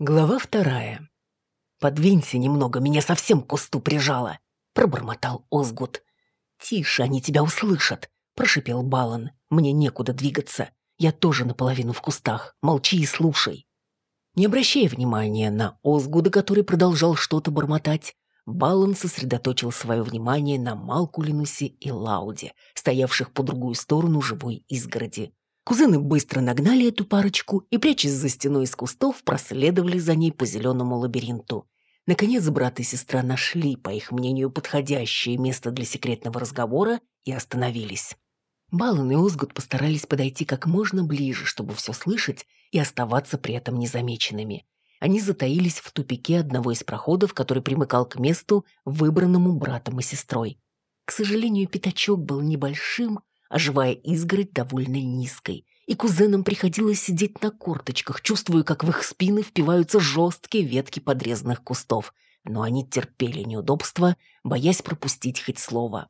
Глава вторая. «Подвинься немного, меня совсем к кусту прижало», — пробормотал Озгут. «Тише, они тебя услышат», — прошипел Балан. «Мне некуда двигаться. Я тоже наполовину в кустах. Молчи и слушай». Не обращая внимания на Озгуда, который продолжал что-то бормотать, Балан сосредоточил свое внимание на Малкулинусе и Лауде, стоявших по другую сторону живой изгороди. Кузены быстро нагнали эту парочку и, прячась за стеной из кустов, проследовали за ней по зеленому лабиринту. Наконец, брат и сестра нашли, по их мнению, подходящее место для секретного разговора и остановились. Балан и Озгут постарались подойти как можно ближе, чтобы все слышать и оставаться при этом незамеченными. Они затаились в тупике одного из проходов, который примыкал к месту, выбранному братом и сестрой. К сожалению, пятачок был небольшим, а живая изгородь довольно низкой, и кузенам приходилось сидеть на корточках, чувствуя, как в их спины впиваются жесткие ветки подрезанных кустов, но они терпели неудобства, боясь пропустить хоть слово.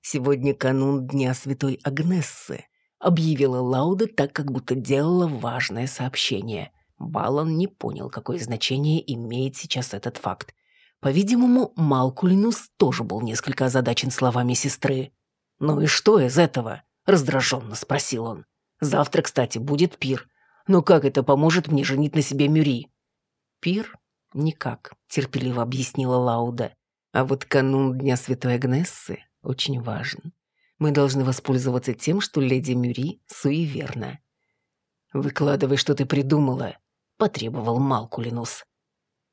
«Сегодня канун Дня Святой Агнессы», — объявила Лауда так, как будто делала важное сообщение. Балан не понял, какое значение имеет сейчас этот факт. По-видимому, Малкулинус тоже был несколько озадачен словами сестры. «Ну и что из этого?» – раздраженно спросил он. «Завтра, кстати, будет пир. Но как это поможет мне женить на себе Мюри?» «Пир? Никак», – терпеливо объяснила Лауда. «А вот канун Дня Святой Агнессы очень важен. Мы должны воспользоваться тем, что леди Мюри суеверна». «Выкладывай, что ты придумала», – потребовал Малкулинус.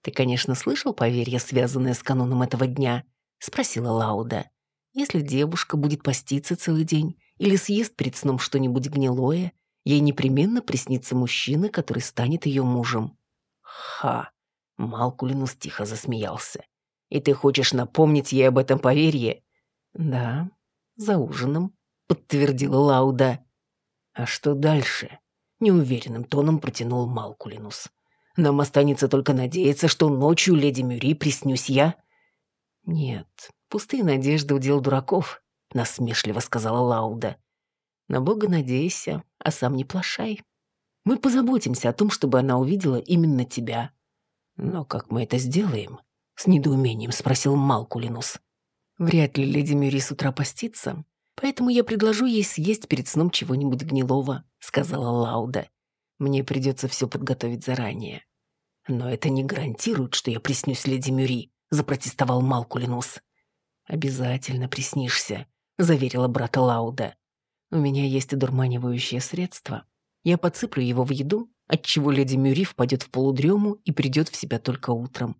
«Ты, конечно, слышал поверье, связанное с кануном этого дня?» – спросила Лауда. Если девушка будет поститься целый день или съест перед сном что-нибудь гнилое, ей непременно приснится мужчина, который станет ее мужем. Ха! Малкулинус тихо засмеялся. И ты хочешь напомнить ей об этом поверье? Да, за ужином, подтвердила Лауда. А что дальше? Неуверенным тоном протянул Малкулинус. Нам останется только надеяться, что ночью леди Мюри приснюсь я. Нет, Пустые надежды удел дураков», — насмешливо сказала Лауда. «На Бога надейся, а сам не плашай. Мы позаботимся о том, чтобы она увидела именно тебя». «Но как мы это сделаем?» — с недоумением спросил Малкулинус. «Вряд ли леди Мюри с утра постится, поэтому я предложу ей съесть перед сном чего-нибудь гнилого», — сказала Лауда. «Мне придется все подготовить заранее». «Но это не гарантирует, что я приснюсь леди Мюри», — запротестовал Малкулинус. «Обязательно приснишься», — заверила брата Лауда. «У меня есть одурманивающее средство. Я подсыплю его в еду, отчего леди Мюри впадет в полудрему и придет в себя только утром.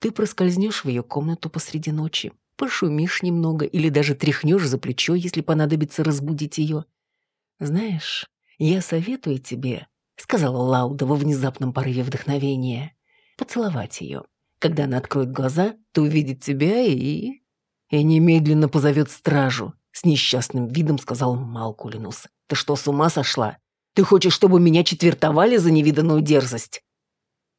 Ты проскользнешь в ее комнату посреди ночи, пошумишь немного или даже тряхнешь за плечо, если понадобится разбудить ее. Знаешь, я советую тебе, — сказала Лауда во внезапном порыве вдохновения, — поцеловать ее. Когда она откроет глаза, то увидит тебя и и немедленно позовет стражу», — с несчастным видом сказал Малкулинус. «Ты что, с ума сошла? Ты хочешь, чтобы меня четвертовали за невиданную дерзость?»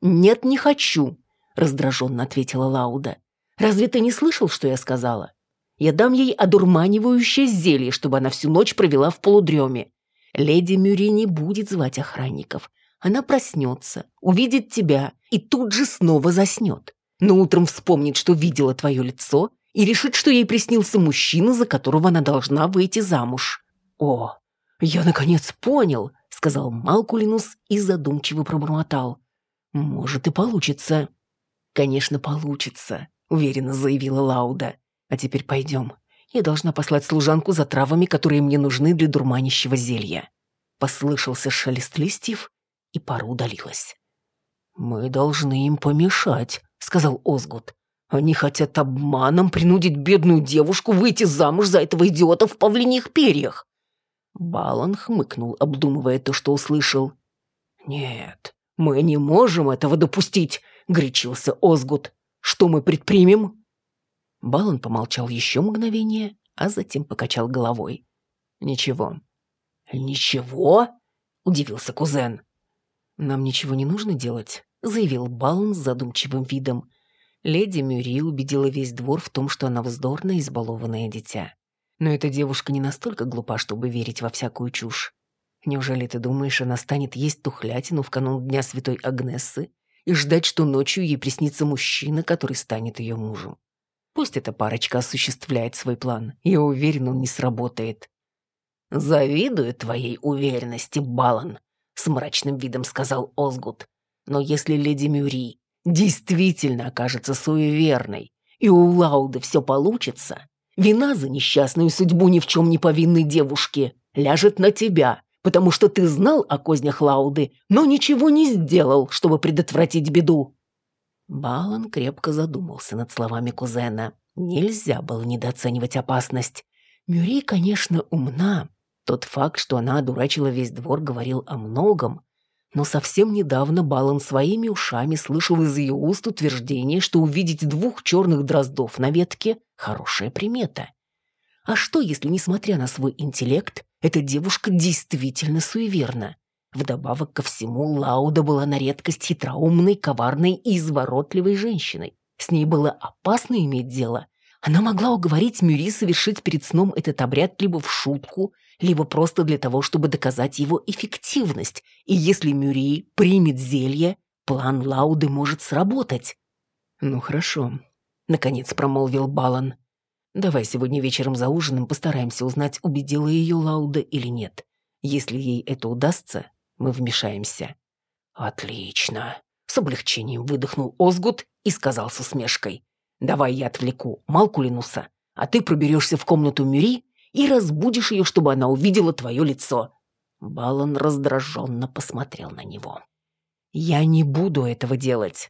«Нет, не хочу», — раздраженно ответила Лауда. «Разве ты не слышал, что я сказала? Я дам ей одурманивающее зелье, чтобы она всю ночь провела в полудреме. Леди Мюри не будет звать охранников. Она проснется, увидит тебя и тут же снова заснет. Но утром вспомнит, что видела твое лицо и решит, что ей приснился мужчина, за которого она должна выйти замуж. «О, я наконец понял», — сказал Малкулинус и задумчиво пробормотал. «Может и получится». «Конечно, получится», — уверенно заявила Лауда. «А теперь пойдем. Я должна послать служанку за травами, которые мне нужны для дурманящего зелья». Послышался шелест листьев, и пара удалилась. «Мы должны им помешать», — сказал Озгут. Они хотят обманом принудить бедную девушку выйти замуж за этого идиота в павлиньих перьях. Балан хмыкнул, обдумывая то, что услышал. «Нет, мы не можем этого допустить», — горячился Озгут. «Что мы предпримем?» Балан помолчал еще мгновение, а затем покачал головой. «Ничего». «Ничего?» — удивился кузен. «Нам ничего не нужно делать», — заявил Балан с задумчивым видом. Леди Мюри убедила весь двор в том, что она вздорное, избалованное дитя. Но эта девушка не настолько глупа, чтобы верить во всякую чушь. Неужели ты думаешь, она станет есть тухлятину в канун Дня Святой Агнессы, и ждать, что ночью ей приснится мужчина, который станет ее мужем. Пусть эта парочка осуществляет свой план. Я уверен, он не сработает. «Завидую твоей уверенности, Балан», — с мрачным видом сказал Озгут. «Но если леди Мюри действительно окажется суеверной, и у Лауды все получится, вина за несчастную судьбу ни в чем не повинной девушки ляжет на тебя, потому что ты знал о кознях Лауды, но ничего не сделал, чтобы предотвратить беду». Балан крепко задумался над словами кузена. Нельзя было недооценивать опасность. Мюри, конечно, умна, тот факт, что она одурачила весь двор, говорил о многом, но совсем недавно Балан своими ушами слышал из ее уст утверждение, что увидеть двух черных дроздов на ветке – хорошая примета. А что, если, несмотря на свой интеллект, эта девушка действительно суеверна? Вдобавок ко всему, Лауда была на редкость хитроумной, коварной и изворотливой женщиной. С ней было опасно иметь дело. Она могла уговорить Мюри совершить перед сном этот обряд либо в шутку, либо просто для того, чтобы доказать его эффективность. И если Мюри примет зелье, план Лауды может сработать. «Ну хорошо», — наконец промолвил Балан. «Давай сегодня вечером за ужином постараемся узнать, убедила ее Лауда или нет. Если ей это удастся, мы вмешаемся». «Отлично», — с облегчением выдохнул Озгут и сказал с усмешкой. «Давай я отвлеку Малкулинуса, а ты проберешься в комнату Мюри и разбудишь ее, чтобы она увидела твое лицо». Балан раздраженно посмотрел на него. «Я не буду этого делать».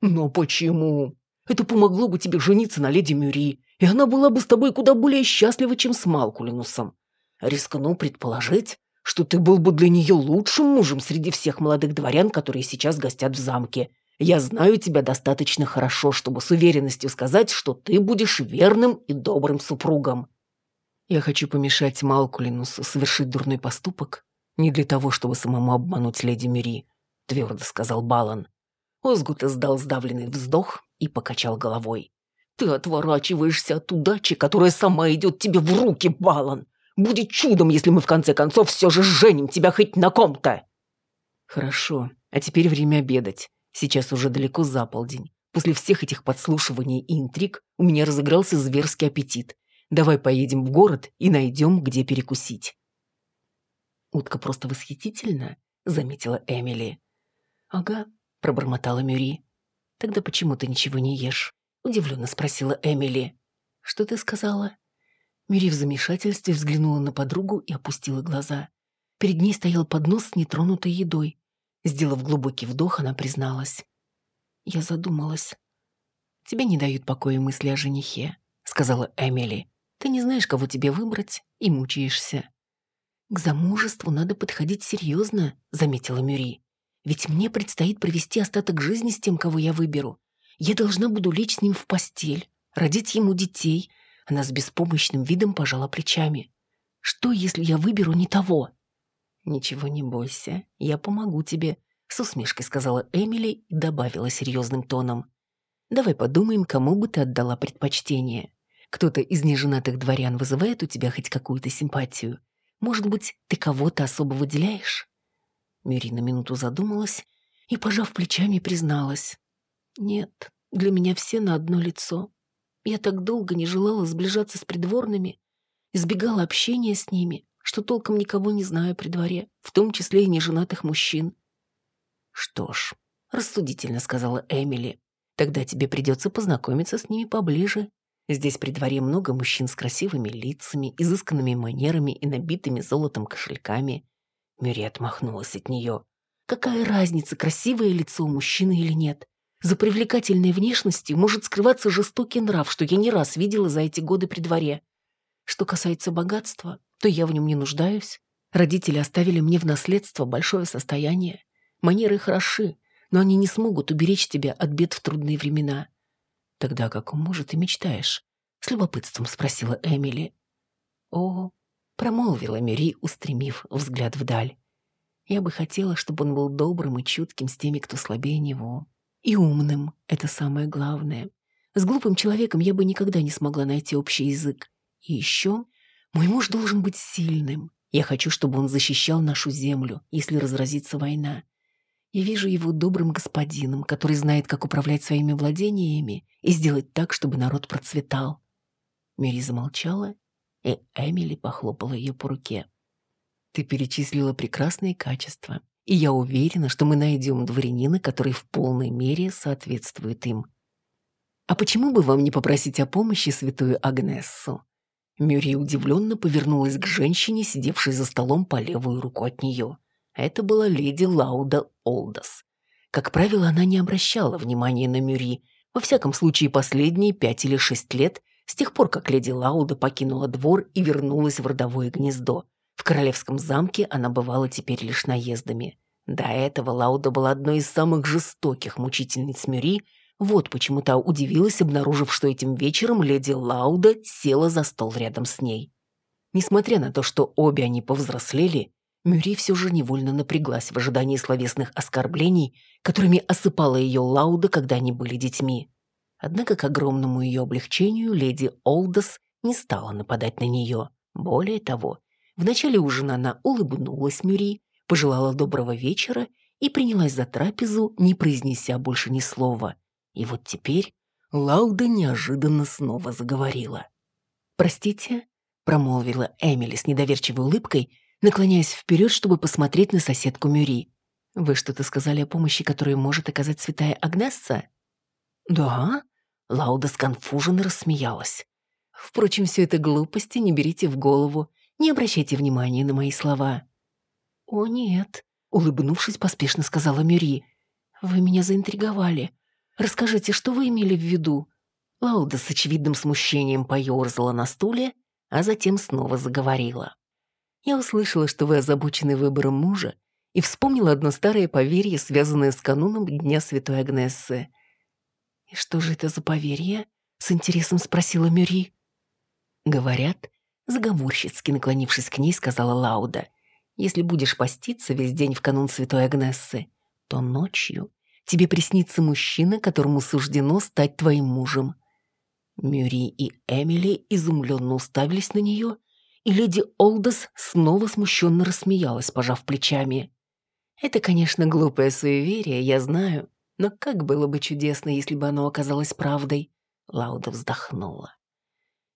«Но почему? Это помогло бы тебе жениться на леди Мюри, и она была бы с тобой куда более счастлива, чем с Малкулинусом. Рискну предположить, что ты был бы для нее лучшим мужем среди всех молодых дворян, которые сейчас гостят в замке. Я знаю тебя достаточно хорошо, чтобы с уверенностью сказать, что ты будешь верным и добрым супругом. Я хочу помешать Малкулинусу совершить дурной поступок не для того, чтобы самому обмануть леди Мюри, твердо сказал Балан. Озгут издал сдавленный вздох и покачал головой. «Ты отворачиваешься от удачи, которая сама идет тебе в руки, Балан. Будет чудом, если мы в конце концов все же женим тебя хоть на ком-то!» «Хорошо, а теперь время обедать. Сейчас уже далеко за полдень. После всех этих подслушиваний и интриг у меня разыгрался зверский аппетит. Давай поедем в город и найдем, где перекусить». «Утка просто восхитительна», — заметила Эмили. «Ага», — пробормотала Мюри. «Тогда почему ты ничего не ешь?» — удивленно спросила Эмили. «Что ты сказала?» Мюри в замешательстве взглянула на подругу и опустила глаза. Перед ней стоял поднос с нетронутой едой. Сделав глубокий вдох, она призналась. «Я задумалась. Тебе не дают покоя мысли о женихе», — сказала Эмили. Ты не знаешь, кого тебе выбрать, и мучаешься. «К замужеству надо подходить серьезно», — заметила Мюри. «Ведь мне предстоит провести остаток жизни с тем, кого я выберу. Я должна буду лечь с ним в постель, родить ему детей». Она с беспомощным видом пожала плечами. «Что, если я выберу не того?» «Ничего не бойся, я помогу тебе», — с усмешкой сказала Эмили и добавила серьезным тоном. «Давай подумаем, кому бы ты отдала предпочтение. Кто-то из неженатых дворян вызывает у тебя хоть какую-то симпатию? Может быть, ты кого-то особо выделяешь?» Мюри на минуту задумалась и, пожав плечами, призналась. «Нет, для меня все на одно лицо. Я так долго не желала сближаться с придворными, избегала общения с ними, что толком никого не знаю при дворе, в том числе и неженатых мужчин». «Что ж», — рассудительно сказала Эмили, «тогда тебе придется познакомиться с ними поближе Здесь при дворе много мужчин с красивыми лицами, изысканными манерами и набитыми золотом кошельками. Мюри отмахнулась от нее. Какая разница, красивое лицо у мужчины или нет? За привлекательной внешностью может скрываться жестокий нрав, что я не раз видела за эти годы при дворе. Что касается богатства, то я в нем не нуждаюсь. Родители оставили мне в наследство большое состояние. Манеры хороши, но они не смогут уберечь тебя от бед в трудные времена. «Тогда о каком муже ты мечтаешь?» — с любопытством спросила Эмили. «О», — промолвила Мюри, устремив взгляд вдаль. «Я бы хотела, чтобы он был добрым и чутким с теми, кто слабее него. И умным — это самое главное. С глупым человеком я бы никогда не смогла найти общий язык. И еще мой муж должен быть сильным. Я хочу, чтобы он защищал нашу землю, если разразится война. Я вижу его добрым господином, который знает, как управлять своими владениями и сделать так, чтобы народ процветал. Мири замолчала, и Эмили похлопала ее по руке. «Ты перечислила прекрасные качества, и я уверена, что мы найдем дворянина, который в полной мере соответствует им. А почему бы вам не попросить о помощи святую Агнессу?» Мюри удивленно повернулась к женщине, сидевшей за столом по левую руку от нее. Это была леди Лауда Олдос. Как правило, она не обращала внимания на Мюри, во всяком случае последние пять или шесть лет, с тех пор, как леди Лауда покинула двор и вернулась в родовое гнездо. В королевском замке она бывала теперь лишь наездами. До этого Лауда была одной из самых жестоких мучительниц Мюри, вот почему та удивилась, обнаружив, что этим вечером леди Лауда села за стол рядом с ней. Несмотря на то, что обе они повзрослели, Мюри все же невольно напряглась в ожидании словесных оскорблений, которыми осыпала ее Лауда, когда они были детьми. Однако к огромному ее облегчению леди Олдос не стала нападать на нее. Более того, в начале ужина она улыбнулась Мюри, пожелала доброго вечера и принялась за трапезу, не произнеся больше ни слова. И вот теперь Лауда неожиданно снова заговорила. «Простите?» — промолвила Эмили с недоверчивой улыбкой — наклоняясь вперед, чтобы посмотреть на соседку Мюри. «Вы что-то сказали о помощи, которую может оказать святая Агнесса?» «Да?» — Лауда сконфуженно рассмеялась. «Впрочем, все это глупости, не берите в голову, не обращайте внимания на мои слова». «О, нет», — улыбнувшись, поспешно сказала Мюри. «Вы меня заинтриговали. Расскажите, что вы имели в виду?» Лауда с очевидным смущением поерзала на стуле, а затем снова заговорила. Я услышала, что вы озабочены выбором мужа, и вспомнила одно старое поверье, связанное с кануном Дня Святой Агнессы. «И что же это за поверье?» — с интересом спросила Мюри. «Говорят», — заговорщицки наклонившись к ней, сказала Лауда, «если будешь поститься весь день в канун Святой Агнессы, то ночью тебе приснится мужчина, которому суждено стать твоим мужем». Мюри и Эмили изумленно уставились на нее, и леди Олдос снова смущенно рассмеялась, пожав плечами. «Это, конечно, глупое суеверие, я знаю, но как было бы чудесно, если бы оно оказалось правдой!» Лауда вздохнула.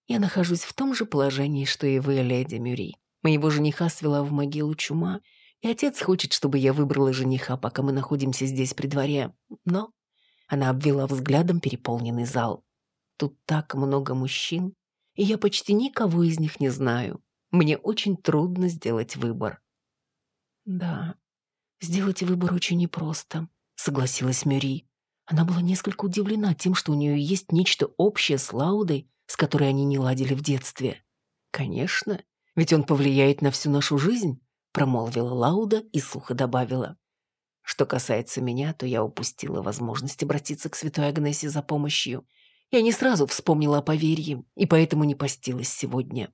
«Я нахожусь в том же положении, что и вы, леди Мюри. Моего жениха свела в могилу чума, и отец хочет, чтобы я выбрала жениха, пока мы находимся здесь при дворе. Но...» Она обвела взглядом переполненный зал. «Тут так много мужчин, и я почти никого из них не знаю. Мне очень трудно сделать выбор». «Да, сделать выбор очень непросто», — согласилась Мюри. Она была несколько удивлена тем, что у нее есть нечто общее с Лаудой, с которой они не ладили в детстве. «Конечно, ведь он повлияет на всю нашу жизнь», — промолвила Лауда и сухо добавила. «Что касается меня, то я упустила возможность обратиться к святой Агнессе за помощью. Я не сразу вспомнила о поверье, и поэтому не постилась сегодня.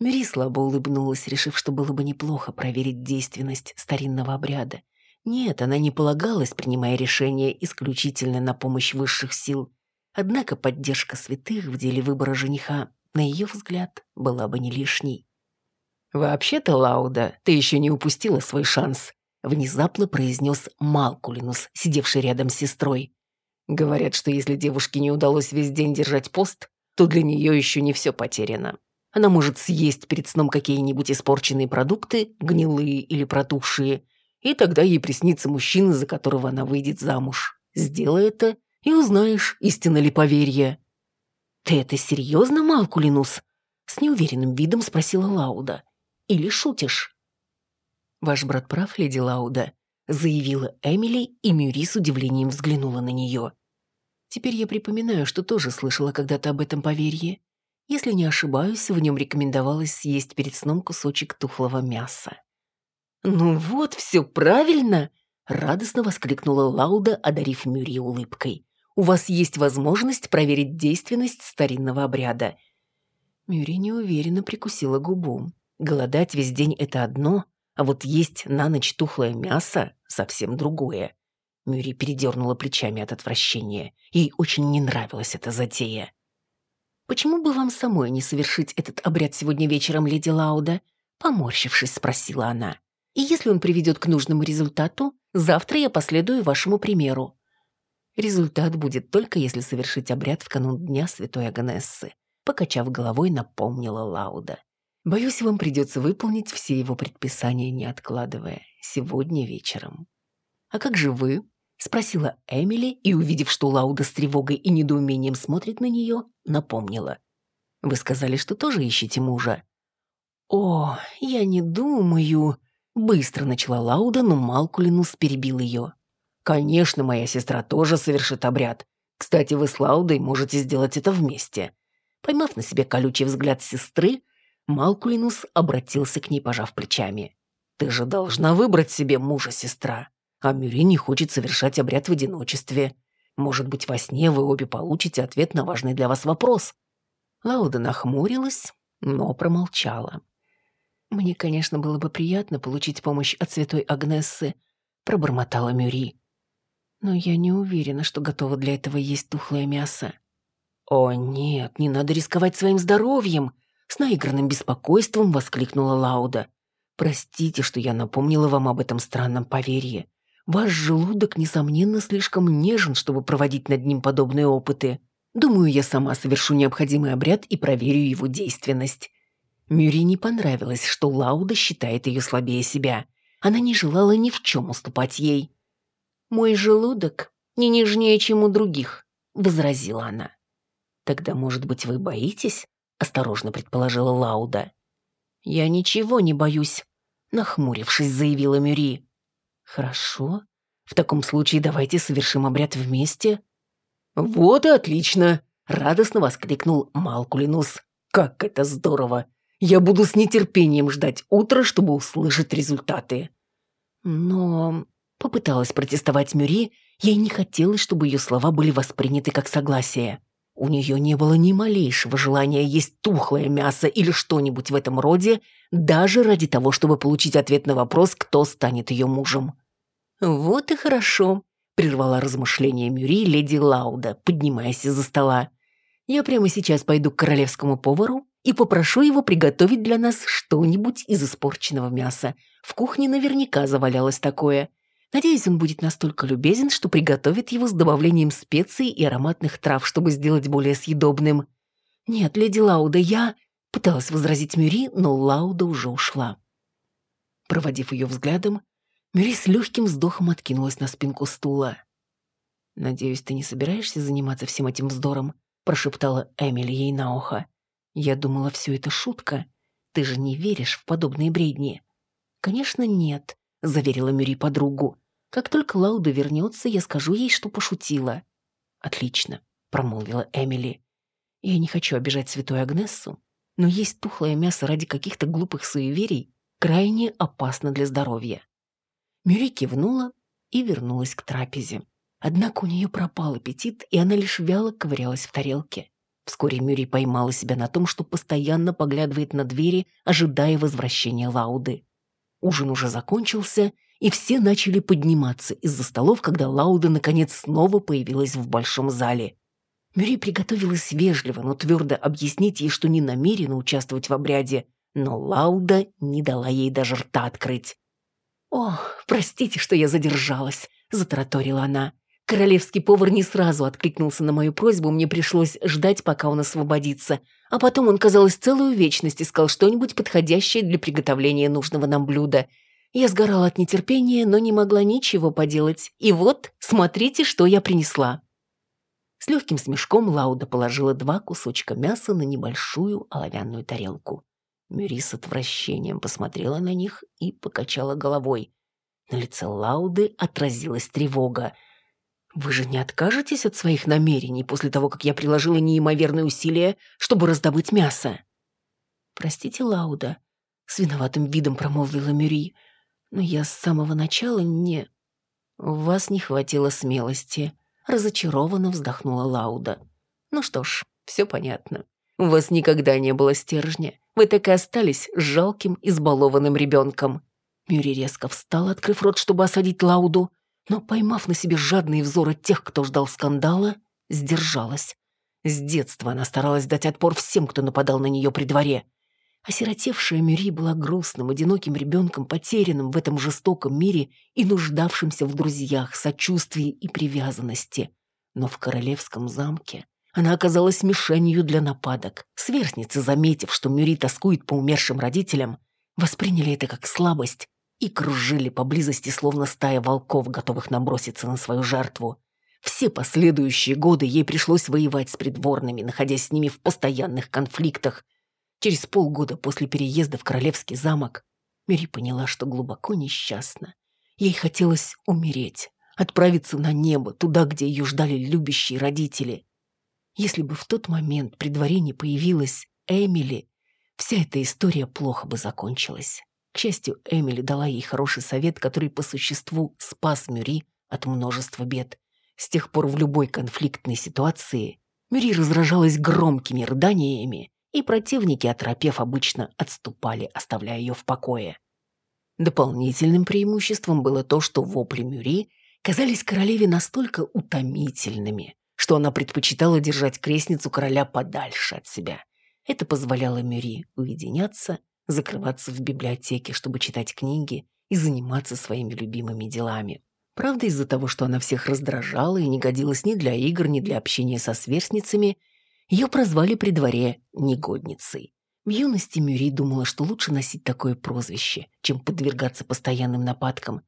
Мюри слабо улыбнулась, решив, что было бы неплохо проверить действенность старинного обряда. Нет, она не полагалась, принимая решение исключительно на помощь высших сил. Однако поддержка святых в деле выбора жениха, на ее взгляд, была бы не лишней. «Вообще-то, Лауда, ты еще не упустила свой шанс», — внезапно произнес Малкулинус, сидевший рядом с сестрой. Говорят, что если девушке не удалось весь день держать пост, то для нее еще не все потеряно. Она может съесть перед сном какие-нибудь испорченные продукты, гнилые или протухшие, и тогда ей приснится мужчина, за которого она выйдет замуж. Сделай это, и узнаешь, истинно ли поверье. «Ты это серьезно, Малкулинус?» С неуверенным видом спросила Лауда. «Или шутишь?» «Ваш брат прав, леди Лауда заявила Эмили, и Мюри с удивлением взглянула на нее. Теперь я припоминаю, что тоже слышала когда-то об этом поверье. Если не ошибаюсь, в нем рекомендовалось съесть перед сном кусочек тухлого мяса. «Ну вот, все правильно!» — радостно воскликнула Лауда, одарив Мюри улыбкой. «У вас есть возможность проверить действенность старинного обряда». Мюри неуверенно прикусила губу. Голодать весь день — это одно, а вот есть на ночь тухлое мясо — совсем другое. Мюри передернула плечами от отвращения. Ей очень не нравилась эта затея. «Почему бы вам самой не совершить этот обряд сегодня вечером, леди Лауда?» Поморщившись, спросила она. И если он приведет к нужному результату, завтра я последую вашему примеру. Результат будет только если совершить обряд в канун Дня Святой Агнессы. Покачав головой, напомнила Лауда. Боюсь, вам придется выполнить все его предписания, не откладывая, сегодня вечером. А как же вы? Спросила Эмили и, увидев, что Лауда с тревогой и недоумением смотрит на нее, напомнила. Вы сказали, что тоже ищете мужа. О, я не думаю, Быстро начала Лауда, но Малкулинус перебил ее. «Конечно, моя сестра тоже совершит обряд. Кстати, вы с Лаудой можете сделать это вместе». Поймав на себе колючий взгляд сестры, Малкулинус обратился к ней, пожав плечами. «Ты же должна выбрать себе мужа, сестра. А Мюри не хочет совершать обряд в одиночестве. Может быть, во сне вы обе получите ответ на важный для вас вопрос». Лауда нахмурилась, но промолчала. «Мне, конечно, было бы приятно получить помощь от святой Агнессы», — пробормотала Мюри. «Но я не уверена, что готова для этого есть тухлое мясо». «О, нет, не надо рисковать своим здоровьем!» С наигранным беспокойством воскликнула Лауда. «Простите, что я напомнила вам об этом странном поверье. Ваш желудок, несомненно, слишком нежен, чтобы проводить над ним подобные опыты. Думаю, я сама совершу необходимый обряд и проверю его действенность. Мюри не понравилось, что Лауда считает ее слабее себя. Она не желала ни в чем уступать ей. «Мой желудок не нежнее, чем у других», — возразила она. «Тогда, может быть, вы боитесь?» — осторожно предположила Лауда. «Я ничего не боюсь», — нахмурившись, заявила Мюри. «Хорошо. В таком случае давайте совершим обряд вместе». «Вот и отлично!» — радостно воскликнул Малкулинус. «Как это здорово! Я буду с нетерпением ждать утра, чтобы услышать результаты». Но попыталась протестовать Мюри, ей не хотелось, чтобы ее слова были восприняты как согласие. У нее не было ни малейшего желания есть тухлое мясо или что-нибудь в этом роде, даже ради того, чтобы получить ответ на вопрос, кто станет ее мужем. «Вот и хорошо», — прервала размышления Мюри леди Лауда, поднимаясь из-за стола. «Я прямо сейчас пойду к королевскому повару и попрошу его приготовить для нас что-нибудь из испорченного мяса. В кухне наверняка завалялось такое. Надеюсь, он будет настолько любезен, что приготовит его с добавлением специй и ароматных трав, чтобы сделать более съедобным. Нет, леди Лауда, я... Пыталась возразить Мюри, но Лауда уже ушла. Проводив ее взглядом, Мюри с легким вздохом откинулась на спинку стула. «Надеюсь, ты не собираешься заниматься всем этим вздором?» прошептала Эмили ей на ухо. Я думала, все это шутка. Ты же не веришь в подобные бредни. Конечно, нет, заверила Мюри подругу. Как только Лауда вернется, я скажу ей, что пошутила. Отлично, промолвила Эмили. Я не хочу обижать святую Агнессу, но есть тухлое мясо ради каких-то глупых суеверий крайне опасно для здоровья. Мюри кивнула и вернулась к трапезе. Однако у нее пропал аппетит, и она лишь вяло ковырялась в тарелке. Вскоре Мюри поймала себя на том, что постоянно поглядывает на двери, ожидая возвращения Лауды. Ужин уже закончился, и все начали подниматься из-за столов, когда Лауда наконец снова появилась в большом зале. Мюри приготовилась вежливо, но твердо объяснить ей, что не намерена участвовать в обряде, но Лауда не дала ей даже рта открыть. «О, простите, что я задержалась», — затараторила она. Королевский повар не сразу откликнулся на мою просьбу, мне пришлось ждать, пока он освободится. А потом он, казалось, целую вечность искал что-нибудь подходящее для приготовления нужного нам блюда. Я сгорала от нетерпения, но не могла ничего поделать. И вот, смотрите, что я принесла. С легким смешком Лауда положила два кусочка мяса на небольшую оловянную тарелку. Мюри с отвращением посмотрела на них и покачала головой. На лице Лауды отразилась тревога – вы же не откажетесь от своих намерений после того, как я приложила неимоверные усилия, чтобы раздобыть мясо?» «Простите, Лауда», — с виноватым видом промолвила Мюри, «но я с самого начала не...» «У вас не хватило смелости», — разочарованно вздохнула Лауда. «Ну что ж, все понятно. У вас никогда не было стержня. Вы так и остались жалким, избалованным ребенком». Мюри резко встала, открыв рот, чтобы осадить Лауду, но, поймав на себе жадные взоры тех, кто ждал скандала, сдержалась. С детства она старалась дать отпор всем, кто нападал на нее при дворе. Осиротевшая Мюри была грустным, одиноким ребенком, потерянным в этом жестоком мире и нуждавшимся в друзьях, сочувствии и привязанности. Но в королевском замке она оказалась мишенью для нападок. Сверстницы, заметив, что Мюри тоскует по умершим родителям, восприняли это как слабость и кружили поблизости, словно стая волков, готовых наброситься на свою жертву. Все последующие годы ей пришлось воевать с придворными, находясь с ними в постоянных конфликтах. Через полгода после переезда в Королевский замок Мюри поняла, что глубоко несчастна. Ей хотелось умереть, отправиться на небо, туда, где ее ждали любящие родители. Если бы в тот момент при дворе не появилась Эмили, вся эта история плохо бы закончилась. К счастью, Эмили дала ей хороший совет, который по существу спас Мюри от множества бед. С тех пор в любой конфликтной ситуации Мюри разражалась громкими рыданиями, и противники, оторопев, обычно отступали, оставляя ее в покое. Дополнительным преимуществом было то, что вопли Мюри казались королеве настолько утомительными, что она предпочитала держать крестницу короля подальше от себя. Это позволяло Мюри уединяться закрываться в библиотеке, чтобы читать книги и заниматься своими любимыми делами. Правда, из-за того, что она всех раздражала и не годилась ни для игр, ни для общения со сверстницами, ее прозвали при дворе негодницей. В юности Мюри думала, что лучше носить такое прозвище, чем подвергаться постоянным нападкам.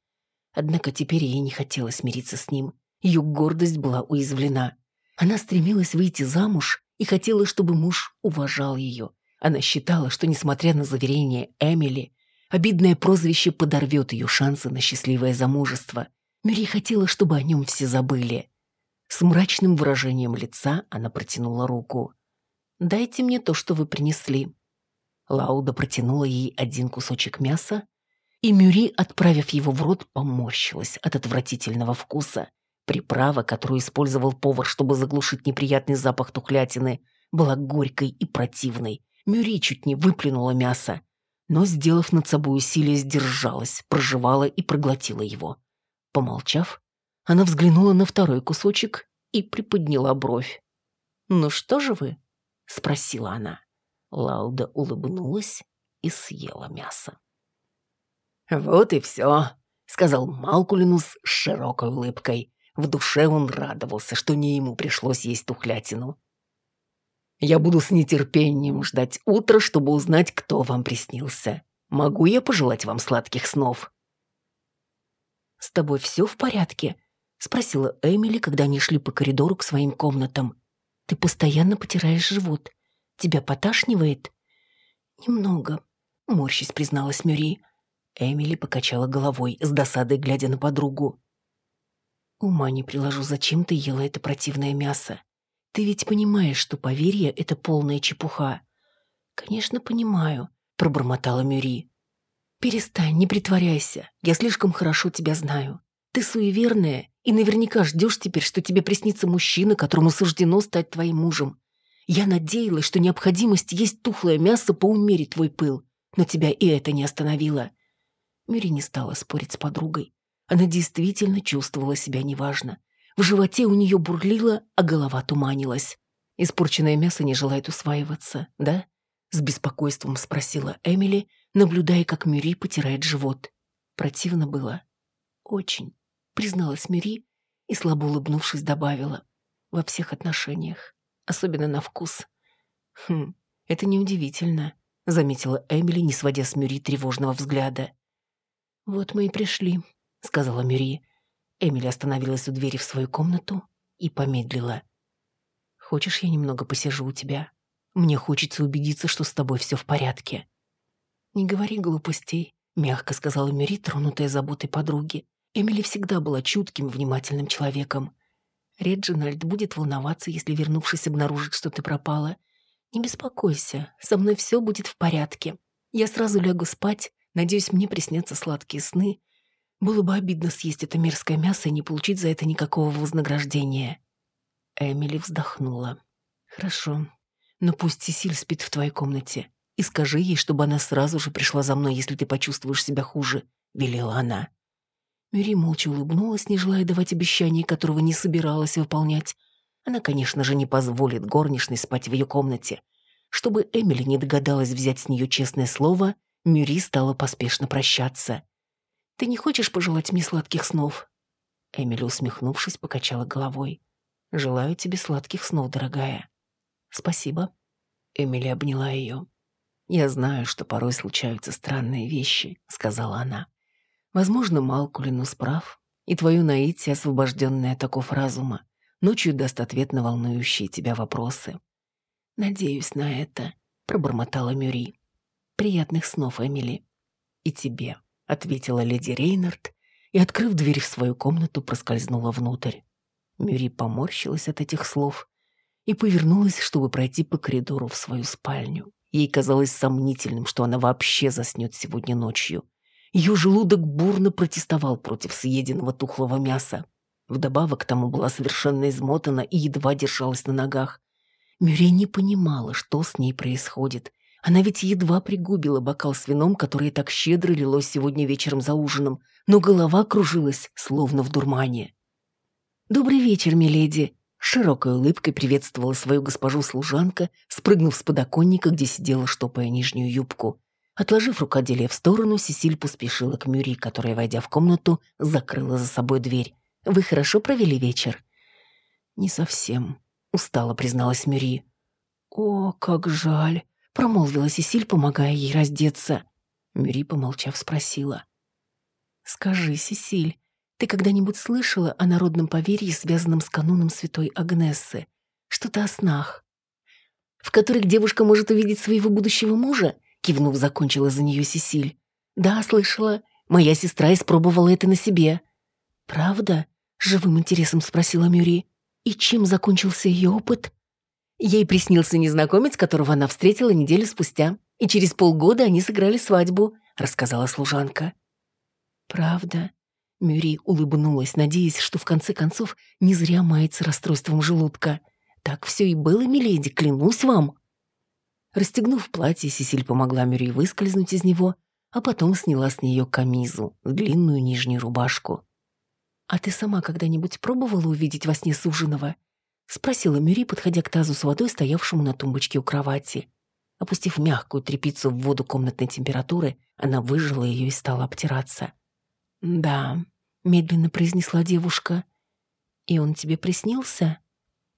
Однако теперь ей не хотелось мириться с ним. Ее гордость была уязвлена. Она стремилась выйти замуж и хотела, чтобы муж уважал ее, она считала, что, несмотря на заверение Эмили, обидное прозвище подорвет ее шансы на счастливое замужество. Мюри хотела, чтобы о нем все забыли. С мрачным выражением лица она протянула руку. «Дайте мне то, что вы принесли». Лауда протянула ей один кусочек мяса, и Мюри, отправив его в рот, поморщилась от отвратительного вкуса. Приправа, которую использовал повар, чтобы заглушить неприятный запах тухлятины, была горькой и противной, Мюри чуть не выплюнула мясо, но, сделав над собой усилие, сдержалась, проживала и проглотила его. Помолчав, она взглянула на второй кусочек и приподняла бровь. «Ну что же вы?» — спросила она. Лауда улыбнулась и съела мясо. «Вот и все», — сказал Малкулинус с широкой улыбкой. В душе он радовался, что не ему пришлось есть тухлятину. Я буду с нетерпением ждать утра, чтобы узнать, кто вам приснился. Могу я пожелать вам сладких снов?» «С тобой все в порядке?» — спросила Эмили, когда они шли по коридору к своим комнатам. «Ты постоянно потираешь живот. Тебя поташнивает?» «Немного», — морщись призналась Мюри. Эмили покачала головой, с досадой глядя на подругу. «Ума не приложу, зачем ты ела это противное мясо. Ты ведь понимаешь, что поверье — это полная чепуха. Конечно, понимаю, пробормотала Мюри. Перестань, не притворяйся. Я слишком хорошо тебя знаю. Ты суеверная и наверняка ждешь теперь, что тебе приснится мужчина, которому суждено стать твоим мужем. Я надеялась, что необходимость есть тухлое мясо поумерит твой пыл, но тебя и это не остановило. Мюри не стала спорить с подругой. Она действительно чувствовала себя неважно. В животе у нее бурлило, а голова туманилась. «Испорченное мясо не желает усваиваться, да?» С беспокойством спросила Эмили, наблюдая, как Мюри потирает живот. Противно было. «Очень», — призналась Мюри и, слабо улыбнувшись, добавила. «Во всех отношениях, особенно на вкус». «Хм, это неудивительно», — заметила Эмили, не сводя с Мюри тревожного взгляда. «Вот мы и пришли», — сказала Мюри. Эмили остановилась у двери в свою комнату и помедлила. «Хочешь, я немного посижу у тебя? Мне хочется убедиться, что с тобой все в порядке». «Не говори глупостей», — мягко сказала Мюри, тронутая заботой подруги. Эмили всегда была чутким, внимательным человеком. Реджинальд будет волноваться, если, вернувшись, обнаружит, что ты пропала. Не беспокойся, со мной все будет в порядке. Я сразу лягу спать, надеюсь, мне приснятся сладкие сны, было бы обидно съесть это мерзкое мясо и не получить за это никакого вознаграждения. Эмили вздохнула. «Хорошо, но пусть Сесиль спит в твоей комнате. И скажи ей, чтобы она сразу же пришла за мной, если ты почувствуешь себя хуже», — велела она. Мюри молча улыбнулась, не желая давать обещания, которого не собиралась выполнять. Она, конечно же, не позволит горничной спать в ее комнате. Чтобы Эмили не догадалась взять с нее честное слово, Мюри стала поспешно прощаться. «Ты не хочешь пожелать мне сладких снов?» Эмили, усмехнувшись, покачала головой. «Желаю тебе сладких снов, дорогая». «Спасибо». Эмили обняла ее. «Я знаю, что порой случаются странные вещи», — сказала она. «Возможно, Малкулинус прав, и твое наитие, освобожденное от оков разума, ночью даст ответ на волнующие тебя вопросы». «Надеюсь на это», — пробормотала Мюри. «Приятных снов, Эмили». «И тебе», — ответила леди Рейнард, и, открыв дверь в свою комнату, проскользнула внутрь. Мюри поморщилась от этих слов и повернулась, чтобы пройти по коридору в свою спальню. Ей казалось сомнительным, что она вообще заснет сегодня ночью. Ее желудок бурно протестовал против съеденного тухлого мяса. Вдобавок к тому была совершенно измотана и едва держалась на ногах. Мюррей не понимала, что с ней происходит. Она ведь едва пригубила бокал с вином, которое так щедро лилось сегодня вечером за ужином, но голова кружилась, словно в дурмане. «Добрый вечер, миледи!» Широкой улыбкой приветствовала свою госпожу служанка, спрыгнув с подоконника, где сидела, штопая нижнюю юбку. Отложив рукоделие в сторону, Сесиль поспешила к Мюри, которая, войдя в комнату, закрыла за собой дверь. «Вы хорошо провели вечер?» «Не совсем», — устало призналась Мюри. «О, как жаль», — промолвила Сесиль, помогая ей раздеться. Мюри, помолчав, спросила. «Скажи, Сесиль, ты когда-нибудь слышала о народном поверье, связанном с каноном святой Агнессы? Что-то о снах? В которых девушка может увидеть своего будущего мужа? Кивнув, закончила за нее Сесиль. Да, слышала. Моя сестра испробовала это на себе. Правда? Живым интересом спросила Мюри. И чем закончился ее опыт? Ей приснился незнакомец, которого она встретила неделю спустя. И через полгода они сыграли свадьбу, рассказала служанка. Правда? Мюри улыбнулась, надеясь, что в конце концов не зря мается расстройством желудка. «Так все и было, миледи, клянусь вам!» Расстегнув платье, Сесиль помогла Мюри выскользнуть из него, а потом сняла с нее камизу, длинную нижнюю рубашку. «А ты сама когда-нибудь пробовала увидеть во сне суженого?» — спросила Мюри, подходя к тазу с водой, стоявшему на тумбочке у кровати. Опустив мягкую тряпицу в воду комнатной температуры, она выжила ее и стала обтираться. «Да», — медленно произнесла девушка. «И он тебе приснился?»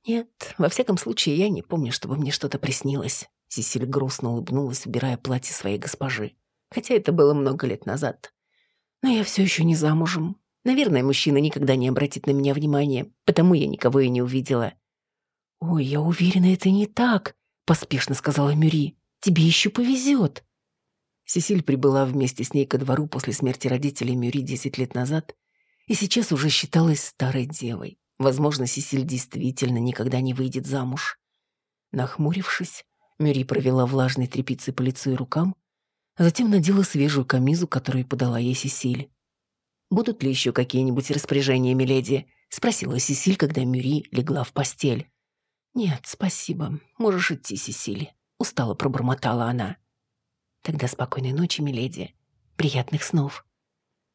«Нет, во всяком случае, я не помню, чтобы мне что-то приснилось». Сесиль грустно улыбнулась, убирая платье своей госпожи. Хотя это было много лет назад. Но я все еще не замужем. Наверное, мужчина никогда не обратит на меня внимания, потому я никого и не увидела. «Ой, я уверена, это не так», — поспешно сказала Мюри. «Тебе еще повезет». Сесиль прибыла вместе с ней ко двору после смерти родителей Мюри десять лет назад и сейчас уже считалась старой девой. Возможно, Сесиль действительно никогда не выйдет замуж. Нахмурившись, Мюри провела влажной тряпицей по лицу и рукам, а затем надела свежую камизу, которую подала ей Сесиль. «Будут ли еще какие-нибудь распоряжения, миледи?» — спросила Сесиль, когда Мюри легла в постель. «Нет, спасибо. Можешь идти, Сесиль», — устало пробормотала она. Тогда спокойной ночи, миледи. Приятных снов.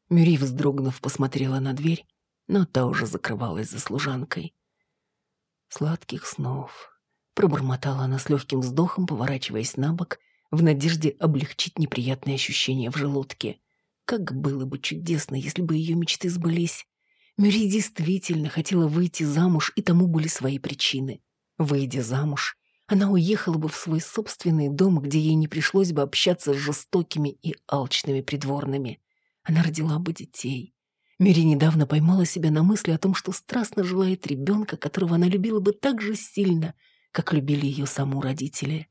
Мюри, вздрогнув, посмотрела на дверь, но та уже закрывалась за служанкой. «Сладких снов», — пробормотала она с легким вздохом, поворачиваясь на бок, в надежде облегчить неприятные ощущения в желудке. Как было бы чудесно, если бы ее мечты сбылись. Мюри действительно хотела выйти замуж, и тому были свои причины. Выйдя замуж, она уехала бы в свой собственный дом, где ей не пришлось бы общаться с жестокими и алчными придворными. Она родила бы детей. Мири недавно поймала себя на мысли о том, что страстно желает ребенка, которого она любила бы так же сильно, как любили ее саму родители.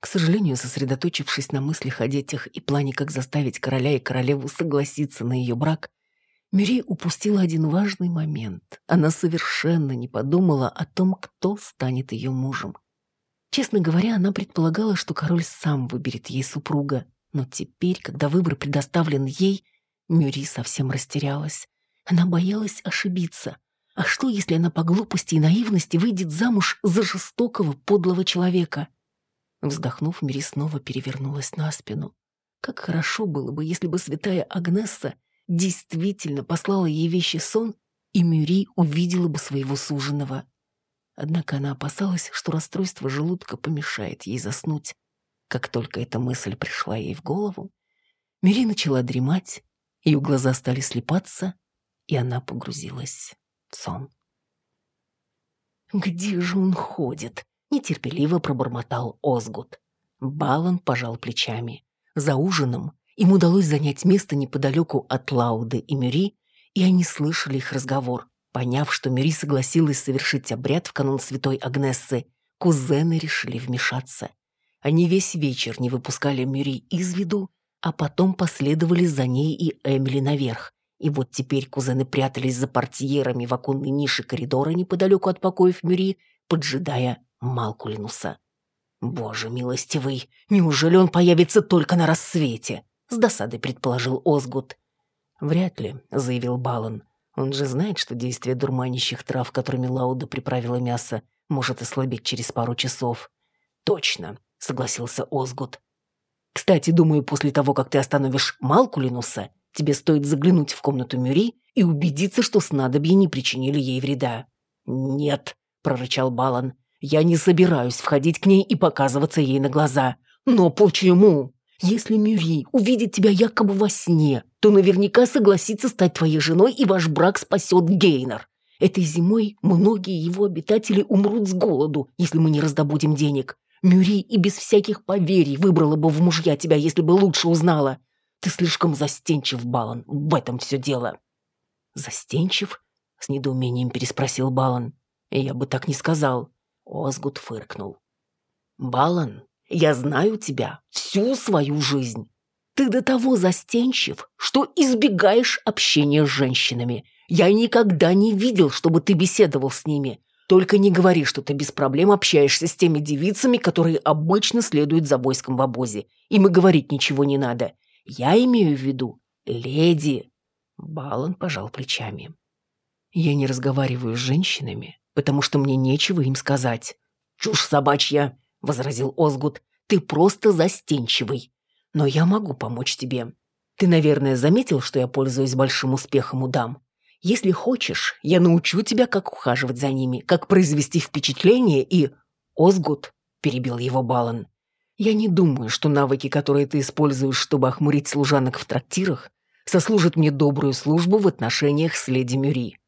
К сожалению, сосредоточившись на мыслях о детях и плане, как заставить короля и королеву согласиться на ее брак, Мюри упустила один важный момент. Она совершенно не подумала о том, кто станет ее мужем. Честно говоря, она предполагала, что король сам выберет ей супруга. Но теперь, когда выбор предоставлен ей, Мюри совсем растерялась. Она боялась ошибиться. А что, если она по глупости и наивности выйдет замуж за жестокого, подлого человека? Вздохнув, Мюри снова перевернулась на спину. Как хорошо было бы, если бы святая Агнесса действительно послала ей вещи сон, и Мюри увидела бы своего суженого. Однако она опасалась, что расстройство желудка помешает ей заснуть. Как только эта мысль пришла ей в голову, Мири начала дремать, ее глаза стали слепаться, и она погрузилась сон. «Где же он ходит?» — нетерпеливо пробормотал Озгут. Балан пожал плечами. За ужином им удалось занять место неподалеку от Лауды и Мюри, и они слышали их разговор. Поняв, что Мюри согласилась совершить обряд в канун святой Агнессы, кузены решили вмешаться. Они весь вечер не выпускали Мюри из виду, а потом последовали за ней и Эмили наверх. И вот теперь кузены прятались за портьерами в оконной нише коридора неподалеку от покоев Мюри, поджидая Малкулинуса. «Боже милостивый, неужели он появится только на рассвете?» — с досадой предположил Озгут. «Вряд ли», — заявил Балан. «Он же знает, что действие дурманящих трав, которыми Лауда приправила мясо, может ослабеть через пару часов». «Точно», — согласился Озгут. «Кстати, думаю, после того, как ты остановишь Малкулинуса, тебе стоит заглянуть в комнату Мюри и убедиться, что снадобья не причинили ей вреда». «Нет», — прорычал Балан, — «я не собираюсь входить к ней и показываться ей на глаза». «Но почему?» «Если Мюри увидит тебя якобы во сне, то наверняка согласится стать твоей женой, и ваш брак спасет Гейнер. Этой зимой многие его обитатели умрут с голоду, если мы не раздобудем денег. Мюри и без всяких поверий выбрала бы в мужья тебя, если бы лучше узнала. Ты слишком застенчив, Балан, в этом все дело». «Застенчив?» — с недоумением переспросил Балан. «Я бы так не сказал». Озгут фыркнул. «Балан, я знаю тебя всю свою жизнь. Ты до того застенчив, что избегаешь общения с женщинами. Я никогда не видел, чтобы ты беседовал с ними. Только не говори, что ты без проблем общаешься с теми девицами, которые обычно следуют за войском в обозе. Им и говорить ничего не надо. Я имею в виду леди. Балан пожал плечами. Я не разговариваю с женщинами, потому что мне нечего им сказать. Чушь собачья, возразил Озгут. Ты просто застенчивый. Но я могу помочь тебе. Ты, наверное, заметил, что я пользуюсь большим успехом у дам. Если хочешь, я научу тебя, как ухаживать за ними, как произвести впечатление и...» «Озгут», — перебил его Балан. «Я не думаю, что навыки, которые ты используешь, чтобы охмурить служанок в трактирах, сослужат мне добрую службу в отношениях с леди Мюри».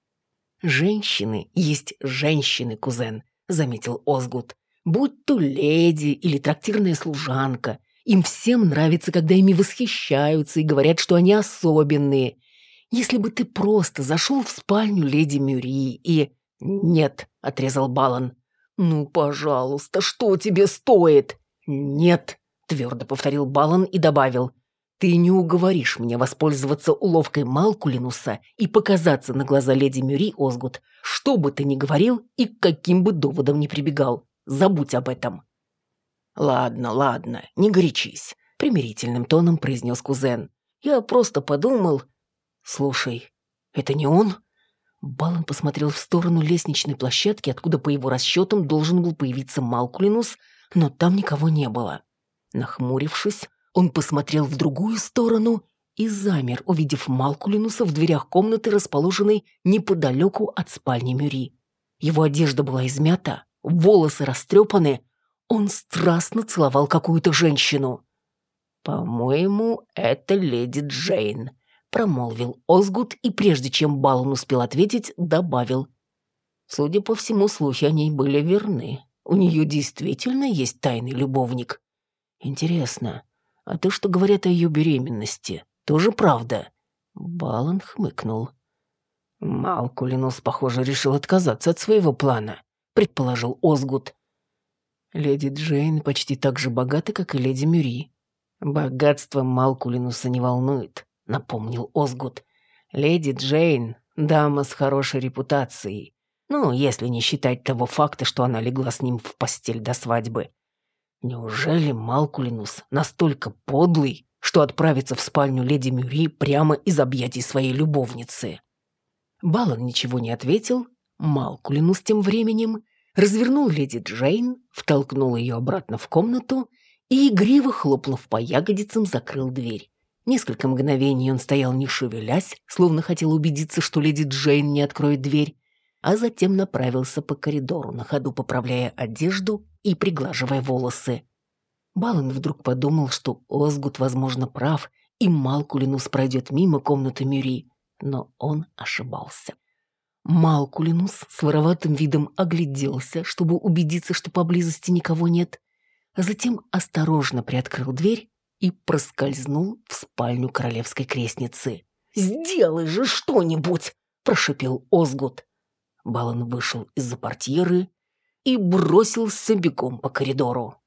«Женщины есть женщины, кузен», — заметил Озгут. «Будь то леди или трактирная служанка, им всем нравится, когда ими восхищаются и говорят, что они особенные, если бы ты просто зашел в спальню леди Мюри и...» «Нет», — отрезал Балан. «Ну, пожалуйста, что тебе стоит?» «Нет», — твердо повторил Балан и добавил. «Ты не уговоришь меня воспользоваться уловкой Малкулинуса и показаться на глаза леди Мюри Озгут, что бы ты ни говорил и к каким бы доводам ни прибегал. Забудь об этом». «Ладно, ладно, не горячись», — примирительным тоном произнес кузен. «Я просто подумал, «Слушай, это не он?» Балан посмотрел в сторону лестничной площадки, откуда, по его расчетам, должен был появиться Малкулинус, но там никого не было. Нахмурившись, он посмотрел в другую сторону и замер, увидев Малкулинуса в дверях комнаты, расположенной неподалеку от спальни Мюри. Его одежда была измята, волосы растрепаны, он страстно целовал какую-то женщину. «По-моему, это леди Джейн», промолвил Озгут и, прежде чем Балан успел ответить, добавил. Судя по всему, слухи о ней были верны. У нее действительно есть тайный любовник. Интересно, а то, что говорят о ее беременности, тоже правда? Балан хмыкнул. Малкулинус, похоже, решил отказаться от своего плана, предположил Озгут. Леди Джейн почти так же богата, как и леди Мюри. Богатство Малкулинуса не волнует напомнил Озгут. «Леди Джейн — дама с хорошей репутацией. Ну, если не считать того факта, что она легла с ним в постель до свадьбы. Неужели Малкулинус настолько подлый, что отправится в спальню леди Мюри прямо из объятий своей любовницы?» Балан ничего не ответил. Малкулинус тем временем развернул леди Джейн, втолкнул ее обратно в комнату и, игриво хлопнув по ягодицам, закрыл дверь. Несколько мгновений он стоял не шевелясь, словно хотел убедиться, что леди Джейн не откроет дверь. А затем направился по коридору, на ходу поправляя одежду и приглаживая волосы. Балан вдруг подумал, что Озгут, возможно, прав, и Малкулинус пройдет мимо комнаты Мюри, но он ошибался. Малкулинус с вороватым видом огляделся, чтобы убедиться, что поблизости никого нет, а затем осторожно приоткрыл дверь и проскользнул в спальню королевской крестницы. «Сделай же что-нибудь!» – прошипел Озгут. Балан вышел из-за портьеры и бросился бегом по коридору.